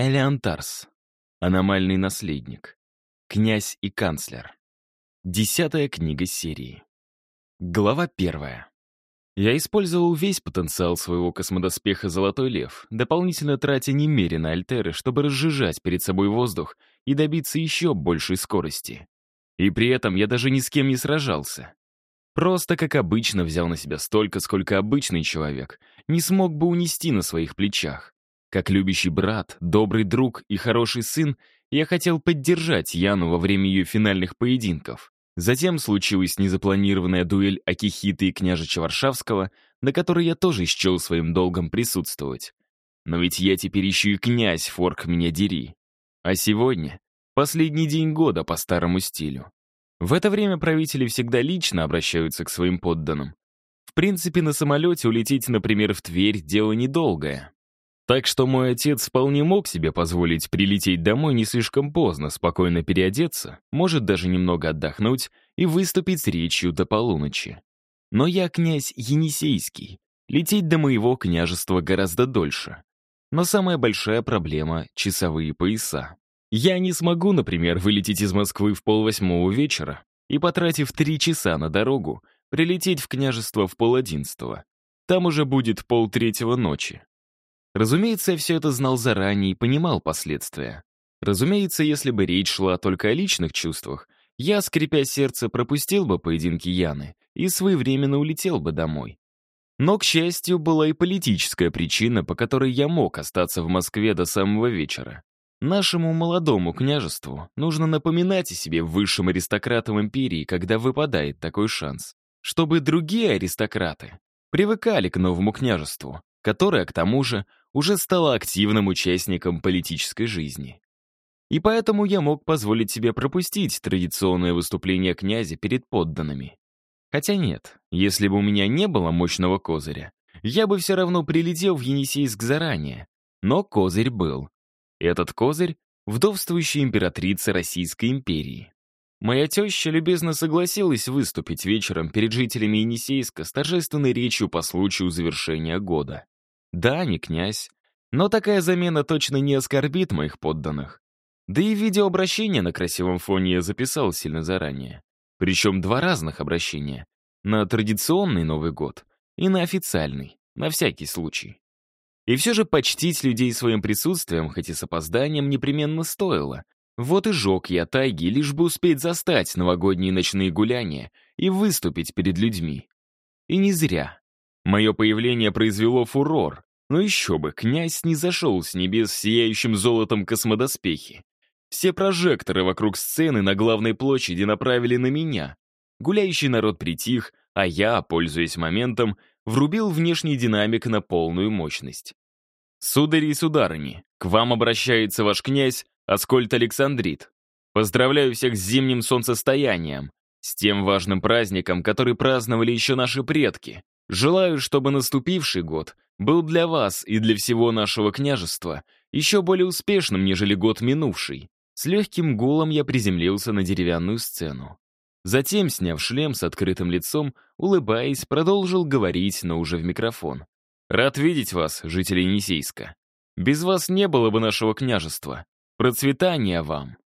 Элеонтарс. Аномальный наследник. Князь и канцлер. Десятая книга серии. Глава первая. Я использовал весь потенциал своего космодоспеха «Золотой лев», дополнительно тратя немерено альтеры, чтобы разжижать перед собой воздух и добиться еще большей скорости. И при этом я даже ни с кем не сражался. Просто, как обычно, взял на себя столько, сколько обычный человек не смог бы унести на своих плечах. Как любящий брат, добрый друг и хороший сын, я хотел поддержать Яну во время ее финальных поединков. Затем случилась незапланированная дуэль Акихиты и княжича Варшавского, на которой я тоже счел своим долгом присутствовать. Но ведь я теперь еще и князь, форк меня дери. А сегодня — последний день года по старому стилю. В это время правители всегда лично обращаются к своим подданным. В принципе, на самолете улететь, например, в Тверь — дело недолгое. Так что мой отец вполне мог себе позволить прилететь домой не слишком поздно, спокойно переодеться, может даже немного отдохнуть и выступить с речью до полуночи. Но я князь Енисейский. Лететь до моего княжества гораздо дольше. Но самая большая проблема — часовые пояса. Я не смогу, например, вылететь из Москвы в полвосьмого вечера и, потратив три часа на дорогу, прилететь в княжество в полодиннадцатого. Там уже будет полтретьего ночи. Разумеется, я все это знал заранее и понимал последствия. Разумеется, если бы речь шла только о личных чувствах, я, скрипя сердце, пропустил бы поединки Яны и своевременно улетел бы домой. Но, к счастью, была и политическая причина, по которой я мог остаться в Москве до самого вечера. Нашему молодому княжеству нужно напоминать о себе высшим аристократам империи, когда выпадает такой шанс, чтобы другие аристократы привыкали к новому княжеству, которое, к тому же, уже стало активным участником политической жизни. И поэтому я мог позволить себе пропустить традиционное выступление князя перед подданными. Хотя нет, если бы у меня не было мощного козыря, я бы все равно прилетел в Енисейск заранее. Но козырь был. Этот козырь — вдовствующая императрица Российской империи. Моя теща любезно согласилась выступить вечером перед жителями Енисейска с торжественной речью по случаю завершения года. Да, не князь, но такая замена точно не оскорбит моих подданных. Да и видеообращение на красивом фоне я записал сильно заранее. Причем два разных обращения. На традиционный Новый год и на официальный, на всякий случай. И все же почтить людей своим присутствием, хоть и с опозданием, непременно стоило. Вот и жег я тайги, лишь бы успеть застать новогодние ночные гуляния и выступить перед людьми. И не зря. Мое появление произвело фурор. Но еще бы, князь не зашел с небес сияющим золотом космодоспехи. Все прожекторы вокруг сцены на главной площади направили на меня. Гуляющий народ притих, а я, пользуясь моментом, врубил внешний динамик на полную мощность. «Судари и сударыни, к вам обращается ваш князь Аскольд Александрит. Поздравляю всех с зимним солнцестоянием, с тем важным праздником, который праздновали еще наши предки, Желаю, чтобы наступивший год был для вас и для всего нашего княжества еще более успешным, нежели год минувший. С легким гулом я приземлился на деревянную сцену. Затем, сняв шлем с открытым лицом, улыбаясь, продолжил говорить, но уже в микрофон. «Рад видеть вас, жители Енисейска. Без вас не было бы нашего княжества. Процветания вам!»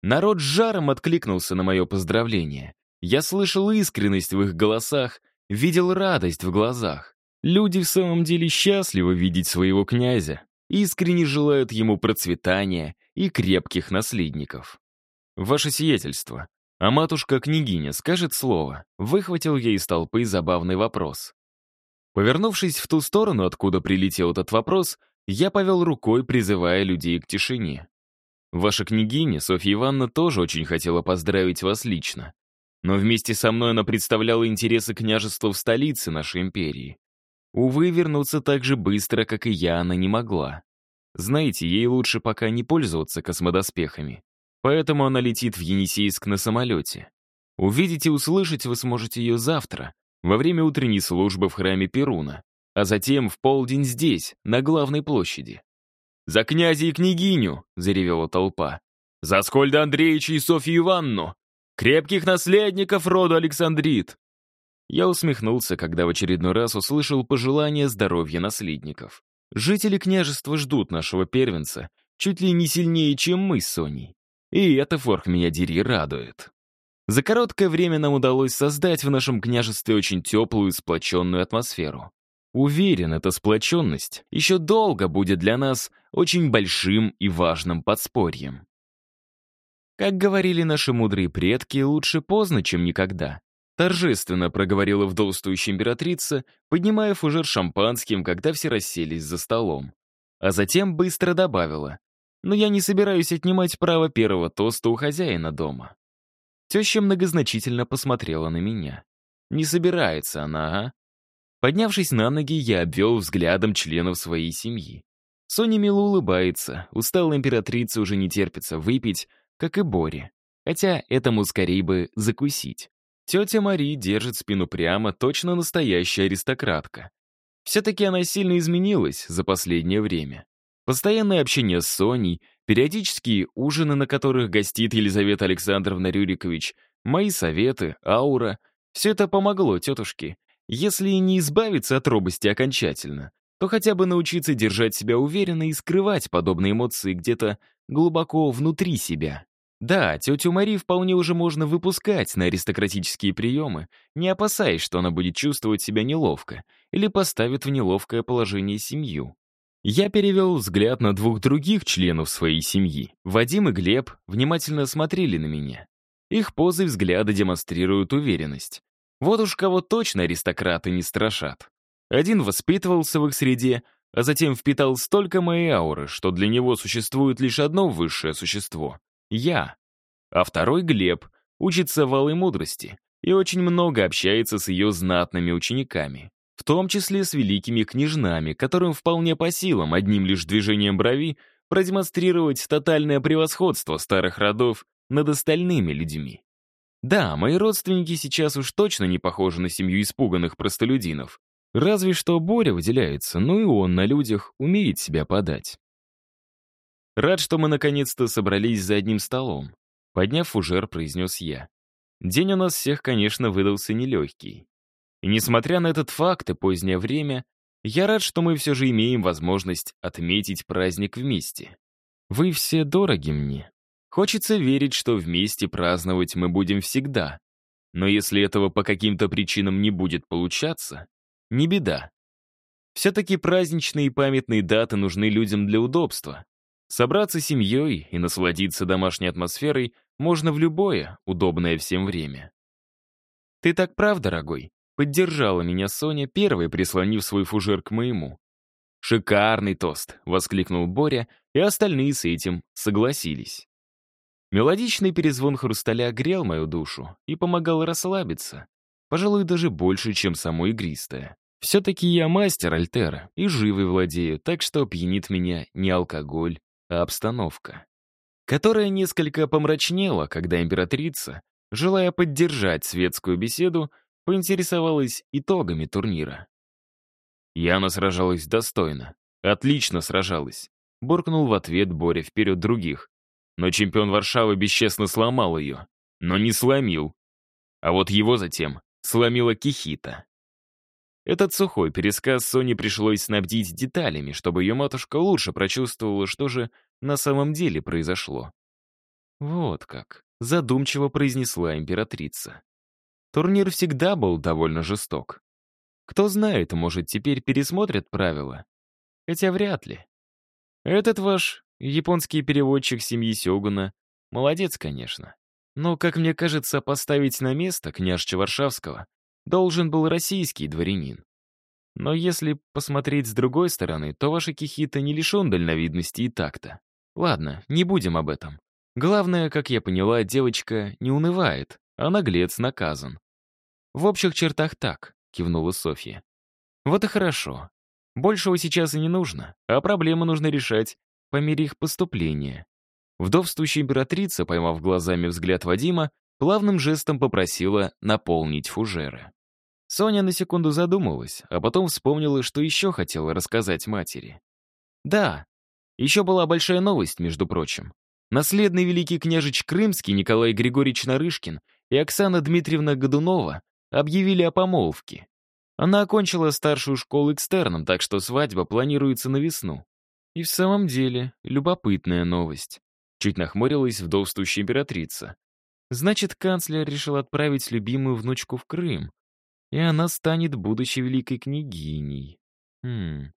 Народ с жаром откликнулся на мое поздравление. Я слышал искренность в их голосах, видел радость в глазах. Люди в самом деле счастливы видеть своего князя, искренне желают ему процветания и крепких наследников. «Ваше сиятельство, а матушка-княгиня скажет слово?» Выхватил я из толпы забавный вопрос. Повернувшись в ту сторону, откуда прилетел этот вопрос, я повел рукой, призывая людей к тишине. Ваша княгиня, Софья Ивановна, тоже очень хотела поздравить вас лично. Но вместе со мной она представляла интересы княжества в столице нашей империи. Увы, вернуться так же быстро, как и я, она не могла. Знаете, ей лучше пока не пользоваться космодоспехами. Поэтому она летит в Енисейск на самолете. Увидеть и услышать вы сможете ее завтра, во время утренней службы в храме Перуна, а затем в полдень здесь, на главной площади. «За князя и княгиню!» — заревела толпа. «За Скольда Андреевича и Софью Ивановну! Крепких наследников рода Александрит!» Я усмехнулся, когда в очередной раз услышал пожелание здоровья наследников. Жители княжества ждут нашего первенца, чуть ли не сильнее, чем мы с Соней. И это, форх меня дери, радует. За короткое время нам удалось создать в нашем княжестве очень теплую и сплоченную атмосферу. Уверен, эта сплоченность еще долго будет для нас очень большим и важным подспорьем. Как говорили наши мудрые предки, лучше поздно, чем никогда. Торжественно проговорила вдовствующая императрица, поднимая фужер шампанским, когда все расселись за столом. А затем быстро добавила. «Но я не собираюсь отнимать право первого тоста у хозяина дома». Теща многозначительно посмотрела на меня. «Не собирается она, а?» Поднявшись на ноги, я обвел взглядом членов своей семьи. Соня мило улыбается, усталая императрица уже не терпится выпить, как и Бори. Хотя этому скорее бы закусить. Тетя Мари держит спину прямо, точно настоящая аристократка. Все-таки она сильно изменилась за последнее время. Постоянное общение с Соней, периодические ужины, на которых гостит Елизавета Александровна Рюрикович, мои советы, аура — все это помогло тетушке. Если не избавиться от робости окончательно, то хотя бы научиться держать себя уверенно и скрывать подобные эмоции где-то глубоко внутри себя. Да, тетю Мари вполне уже можно выпускать на аристократические приемы, не опасаясь, что она будет чувствовать себя неловко или поставит в неловкое положение семью. Я перевел взгляд на двух других членов своей семьи. Вадим и Глеб внимательно смотрели на меня. Их позы и взгляды демонстрируют уверенность. Вот уж кого точно аристократы не страшат. Один воспитывался в их среде, а затем впитал столько моей ауры, что для него существует лишь одно высшее существо я. А второй Глеб учится в алой мудрости и очень много общается с ее знатными учениками, в том числе с великими княжнами, которым вполне по силам одним лишь движением брови продемонстрировать тотальное превосходство старых родов над остальными людьми. Да, мои родственники сейчас уж точно не похожи на семью испуганных простолюдинов. Разве что Боря выделяется, но и он на людях умеет себя подать. Рад, что мы наконец-то собрались за одним столом. Подняв фужер, произнес я. День у нас всех, конечно, выдался нелегкий. И несмотря на этот факт и позднее время, я рад, что мы все же имеем возможность отметить праздник вместе. Вы все дороги мне. Хочется верить, что вместе праздновать мы будем всегда. Но если этого по каким-то причинам не будет получаться, не беда. Все-таки праздничные и памятные даты нужны людям для удобства. Собраться семьей и насладиться домашней атмосферой можно в любое, удобное всем время. «Ты так прав, дорогой», — поддержала меня Соня, первой прислонив свой фужер к моему. «Шикарный тост!» — воскликнул Боря, и остальные с этим согласились. Мелодичный перезвон хрусталя грел мою душу и помогал расслабиться, пожалуй, даже больше, чем само игристое. Все-таки я мастер Альтера и живой владею, так что пьянит меня не алкоголь, а обстановка, которая несколько помрачнела, когда императрица, желая поддержать светскую беседу, поинтересовалась итогами турнира. Яна сражалась достойно, отлично сражалась, буркнул в ответ Боря вперед других. Но чемпион Варшавы бесчестно сломал ее, но не сломил. А вот его затем сломила Кихита. Этот сухой пересказ Соне пришлось снабдить деталями, чтобы ее матушка лучше прочувствовала, что же на самом деле произошло. Вот как, задумчиво произнесла императрица. Турнир всегда был довольно жесток. Кто знает, может, теперь пересмотрят правила. Хотя вряд ли. Этот ваш японский переводчик семьи Сёгуна молодец, конечно. Но, как мне кажется, поставить на место княжча Варшавского должен был российский дворянин. Но если посмотреть с другой стороны, то ваша Кихита не лишен дальновидности и такта. Ладно, не будем об этом. Главное, как я поняла, девочка не унывает, а наглец наказан. В общих чертах так, кивнула Софья. Вот и хорошо. Большего сейчас и не нужно, а проблемы нужно решать по мере их поступления. Вдовствующая императрица, поймав глазами взгляд Вадима, плавным жестом попросила наполнить фужеры. Соня на секунду задумалась, а потом вспомнила, что еще хотела рассказать матери. Да, еще была большая новость, между прочим. Наследный великий княжич Крымский Николай Григорьевич Нарышкин и Оксана Дмитриевна Годунова объявили о помолвке. Она окончила старшую школу экстерном, так что свадьба планируется на весну. И в самом деле, любопытная новость. Чуть нахмурилась вдовствующая императрица. Значит, канцлер решил отправить любимую внучку в Крым, и она станет будущей великой княгиней. Хм.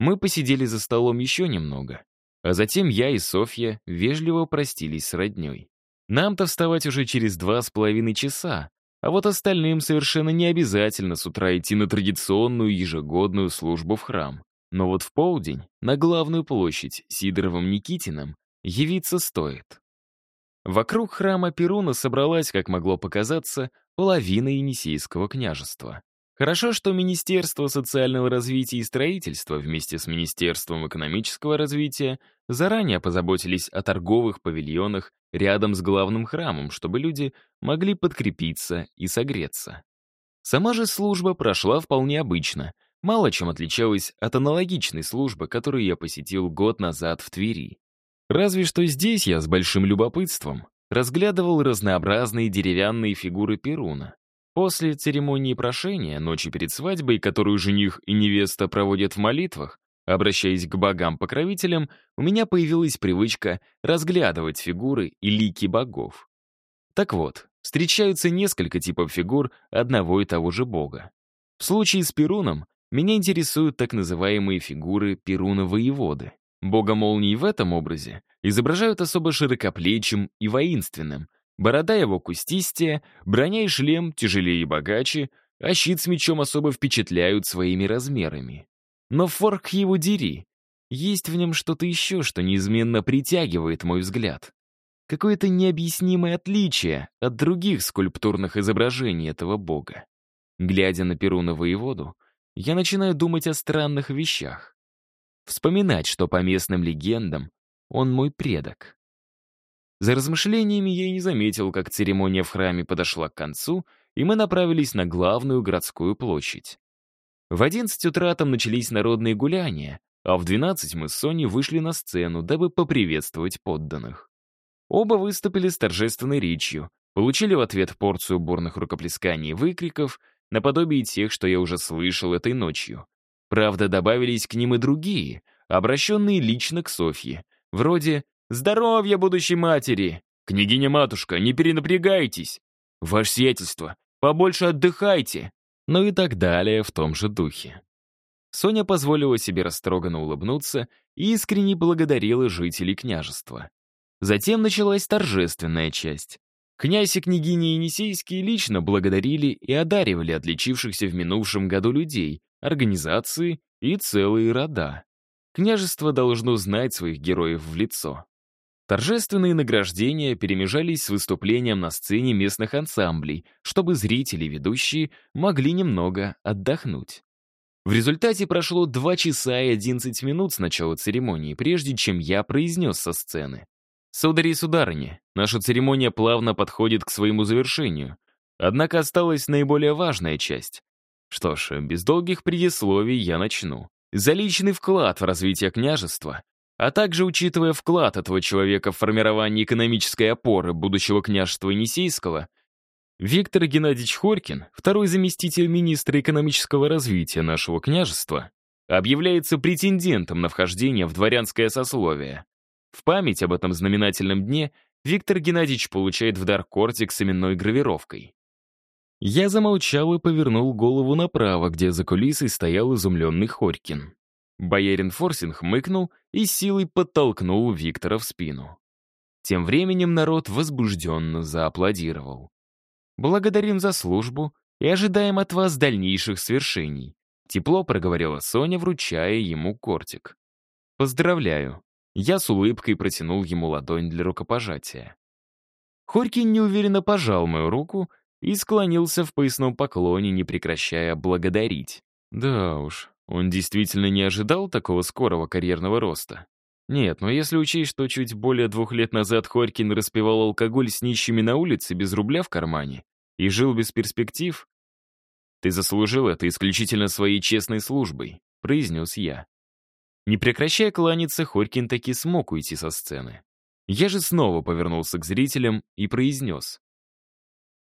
Мы посидели за столом еще немного, а затем я и Софья вежливо простились с родней. Нам-то вставать уже через два с половиной часа, а вот остальным совершенно не обязательно с утра идти на традиционную ежегодную службу в храм. Но вот в полдень на главную площадь Сидоровым-Никитиным явиться стоит. Вокруг храма Перуна собралась, как могло показаться, половина Енисейского княжества. Хорошо, что Министерство социального развития и строительства вместе с Министерством экономического развития заранее позаботились о торговых павильонах рядом с главным храмом, чтобы люди могли подкрепиться и согреться. Сама же служба прошла вполне обычно, мало чем отличалась от аналогичной службы, которую я посетил год назад в Твери. Разве что здесь я с большим любопытством разглядывал разнообразные деревянные фигуры Перуна, После церемонии прошения, ночи перед свадьбой, которую жених и невеста проводят в молитвах, обращаясь к богам-покровителям, у меня появилась привычка разглядывать фигуры и лики богов. Так вот, встречаются несколько типов фигур одного и того же бога. В случае с Перуном меня интересуют так называемые фигуры Перуна-воеводы. Бога молний в этом образе изображают особо широкоплечим и воинственным — Борода его кустистее, броня и шлем тяжелее и богаче, а щит с мечом особо впечатляют своими размерами. Но форк его дери. Есть в нем что-то еще, что неизменно притягивает мой взгляд. Какое-то необъяснимое отличие от других скульптурных изображений этого бога. Глядя на Перуна воеводу, я начинаю думать о странных вещах. Вспоминать, что по местным легендам он мой предок. За размышлениями я и не заметил, как церемония в храме подошла к концу, и мы направились на главную городскую площадь. В 11 утра там начались народные гуляния, а в 12 мы с Соней вышли на сцену, дабы поприветствовать подданных. Оба выступили с торжественной речью, получили в ответ порцию бурных рукоплесканий и выкриков, наподобие тех, что я уже слышал этой ночью. Правда, добавились к ним и другие, обращенные лично к Софье, вроде Здоровья будущей матери! Княгиня-матушка, не перенапрягайтесь! Ваше сиятельство, побольше отдыхайте!» Ну и так далее в том же духе. Соня позволила себе растроганно улыбнуться и искренне благодарила жителей княжества. Затем началась торжественная часть. Князь и княгиня Енисейские лично благодарили и одаривали отличившихся в минувшем году людей, организации и целые рода. Княжество должно знать своих героев в лицо. Торжественные награждения перемежались с выступлением на сцене местных ансамблей, чтобы зрители и ведущие могли немного отдохнуть. В результате прошло 2 часа и 11 минут с начала церемонии, прежде чем я произнес со сцены. «Судари и сударыни, наша церемония плавно подходит к своему завершению. Однако осталась наиболее важная часть. Что ж, без долгих предисловий я начну. За личный вклад в развитие княжества а также учитывая вклад этого человека в формирование экономической опоры будущего княжества Енисейского, Виктор Геннадьевич Хорькин, второй заместитель министра экономического развития нашего княжества, объявляется претендентом на вхождение в дворянское сословие. В память об этом знаменательном дне Виктор Геннадьевич получает в дар кортик с именной гравировкой. Я замолчал и повернул голову направо, где за кулисой стоял изумленный Хорькин. Боярин Форсинг хмыкнул и силой подтолкнул Виктора в спину. Тем временем народ возбужденно зааплодировал. «Благодарим за службу и ожидаем от вас дальнейших свершений», тепло проговорила Соня, вручая ему кортик. «Поздравляю». Я с улыбкой протянул ему ладонь для рукопожатия. Хорькин неуверенно пожал мою руку и склонился в поясном поклоне, не прекращая благодарить. Да уж, он действительно не ожидал такого скорого карьерного роста. Нет, но если учесть, что чуть более двух лет назад Хорькин распивал алкоголь с нищими на улице без рубля в кармане и жил без перспектив, «Ты заслужил это исключительно своей честной службой», — произнес я. Не прекращая кланяться, Хорькин таки смог уйти со сцены. Я же снова повернулся к зрителям и произнес.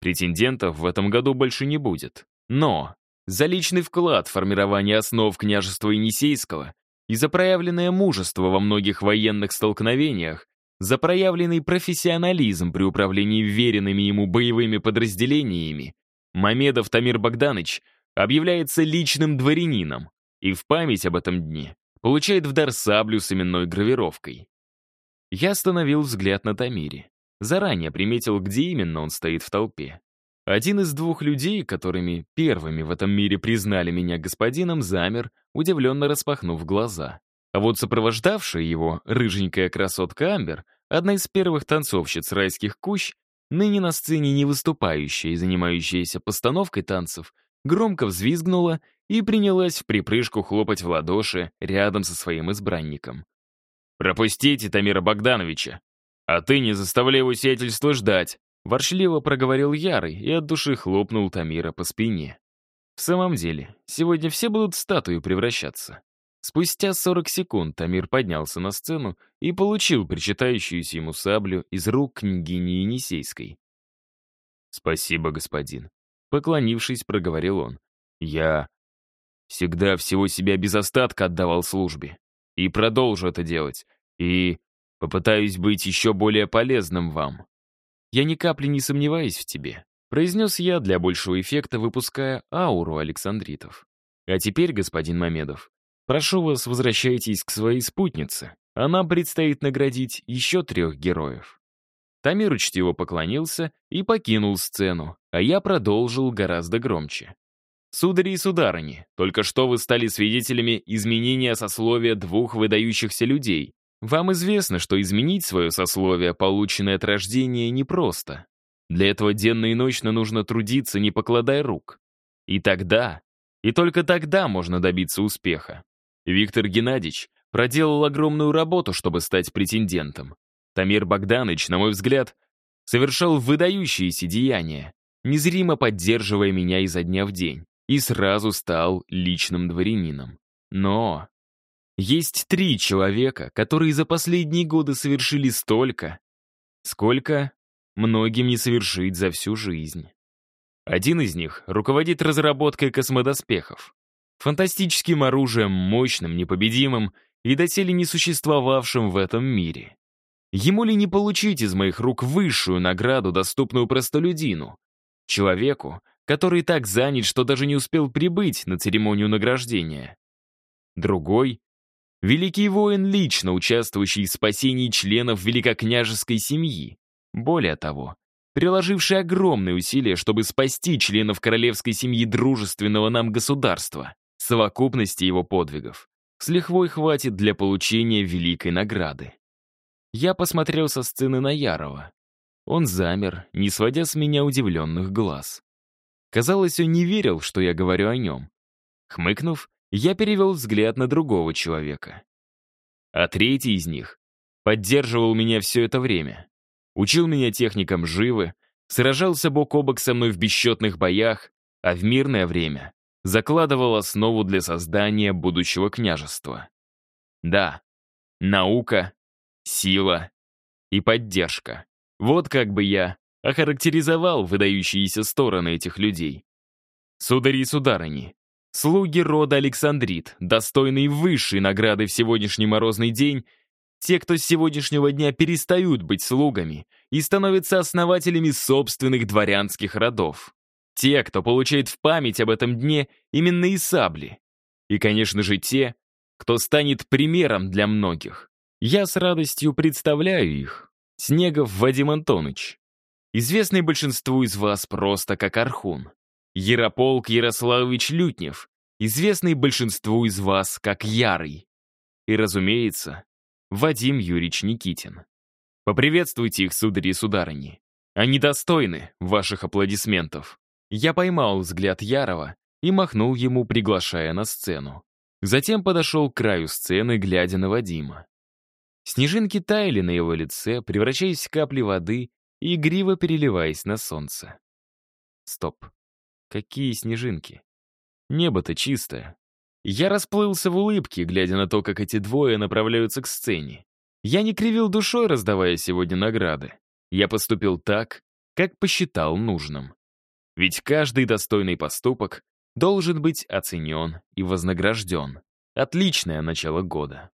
«Претендентов в этом году больше не будет. Но за личный вклад в формирование основ княжества Енисейского и за проявленное мужество во многих военных столкновениях, за проявленный профессионализм при управлении веренными ему боевыми подразделениями, Мамедов Тамир Богданович объявляется личным дворянином и в память об этом дне получает в дар саблю с именной гравировкой. Я остановил взгляд на Тамире. Заранее приметил, где именно он стоит в толпе. Один из двух людей, которыми первыми в этом мире признали меня господином, замер, удивленно распахнув глаза. А вот сопровождавшая его, рыженькая красотка Амбер, одна из первых танцовщиц райских кущ, ныне на сцене не выступающая и занимающаяся постановкой танцев, громко взвизгнула и принялась в припрыжку хлопать в ладоши рядом со своим избранником. «Пропустите Тамира Богдановича! А ты не заставляй его сиятельство ждать!» Воршливо проговорил Ярый и от души хлопнул Тамира по спине. В самом деле, сегодня все будут в статую превращаться. Спустя 40 секунд Тамир поднялся на сцену и получил причитающуюся ему саблю из рук княгини Енисейской. «Спасибо, господин», — поклонившись, проговорил он. «Я всегда всего себя без остатка отдавал службе. И продолжу это делать. И попытаюсь быть еще более полезным вам. Я ни капли не сомневаюсь в тебе», — произнес я для большего эффекта, выпуская ауру Александритов. «А теперь, господин Мамедов, Прошу вас, возвращайтесь к своей спутнице. А нам предстоит наградить еще трех героев». Тамир учтиво поклонился и покинул сцену, а я продолжил гораздо громче. «Судари и сударыни, только что вы стали свидетелями изменения сословия двух выдающихся людей. Вам известно, что изменить свое сословие, полученное от рождения, непросто. Для этого денно и ночно нужно трудиться, не покладая рук. И тогда, и только тогда можно добиться успеха. Виктор Геннадьевич проделал огромную работу, чтобы стать претендентом. Тамир Богданович, на мой взгляд, совершал выдающиеся деяния, незримо поддерживая меня изо дня в день, и сразу стал личным дворянином. Но есть три человека, которые за последние годы совершили столько, сколько многим не совершить за всю жизнь. Один из них руководит разработкой космодоспехов фантастическим оружием, мощным, непобедимым и доселе не существовавшим в этом мире. Ему ли не получить из моих рук высшую награду, доступную простолюдину? Человеку, который так занят, что даже не успел прибыть на церемонию награждения. Другой — великий воин, лично участвующий в спасении членов великокняжеской семьи. Более того, приложивший огромные усилия, чтобы спасти членов королевской семьи дружественного нам государства. Совокупности его подвигов с лихвой хватит для получения великой награды. Я посмотрел со сцены на Ярова. Он замер, не сводя с меня удивленных глаз. Казалось, он не верил, что я говорю о нем. Хмыкнув, я перевел взгляд на другого человека. А третий из них поддерживал меня все это время. Учил меня техникам живы, сражался бок о бок со мной в бесчетных боях, а в мирное время закладывал основу для создания будущего княжества. Да, наука, сила и поддержка. Вот как бы я охарактеризовал выдающиеся стороны этих людей. Судари и сударыни, слуги рода Александрит, достойные высшей награды в сегодняшний морозный день, те, кто с сегодняшнего дня перестают быть слугами и становятся основателями собственных дворянских родов. Те, кто получает в память об этом дне именно и сабли. И, конечно же, те, кто станет примером для многих. Я с радостью представляю их. Снегов Вадим Антонович. Известный большинству из вас просто как Архун. Ярополк Ярославович Лютнев. Известный большинству из вас как Ярый. И, разумеется, Вадим Юрьевич Никитин. Поприветствуйте их, судари и сударыни. Они достойны ваших аплодисментов. Я поймал взгляд Ярова и махнул ему, приглашая на сцену. Затем подошел к краю сцены, глядя на Вадима. Снежинки таяли на его лице, превращаясь в капли воды и игриво переливаясь на солнце. Стоп. Какие снежинки? Небо-то чистое. Я расплылся в улыбке, глядя на то, как эти двое направляются к сцене. Я не кривил душой, раздавая сегодня награды. Я поступил так, как посчитал нужным. Ведь каждый достойный поступок должен быть оценен и вознагражден. Отличное начало года.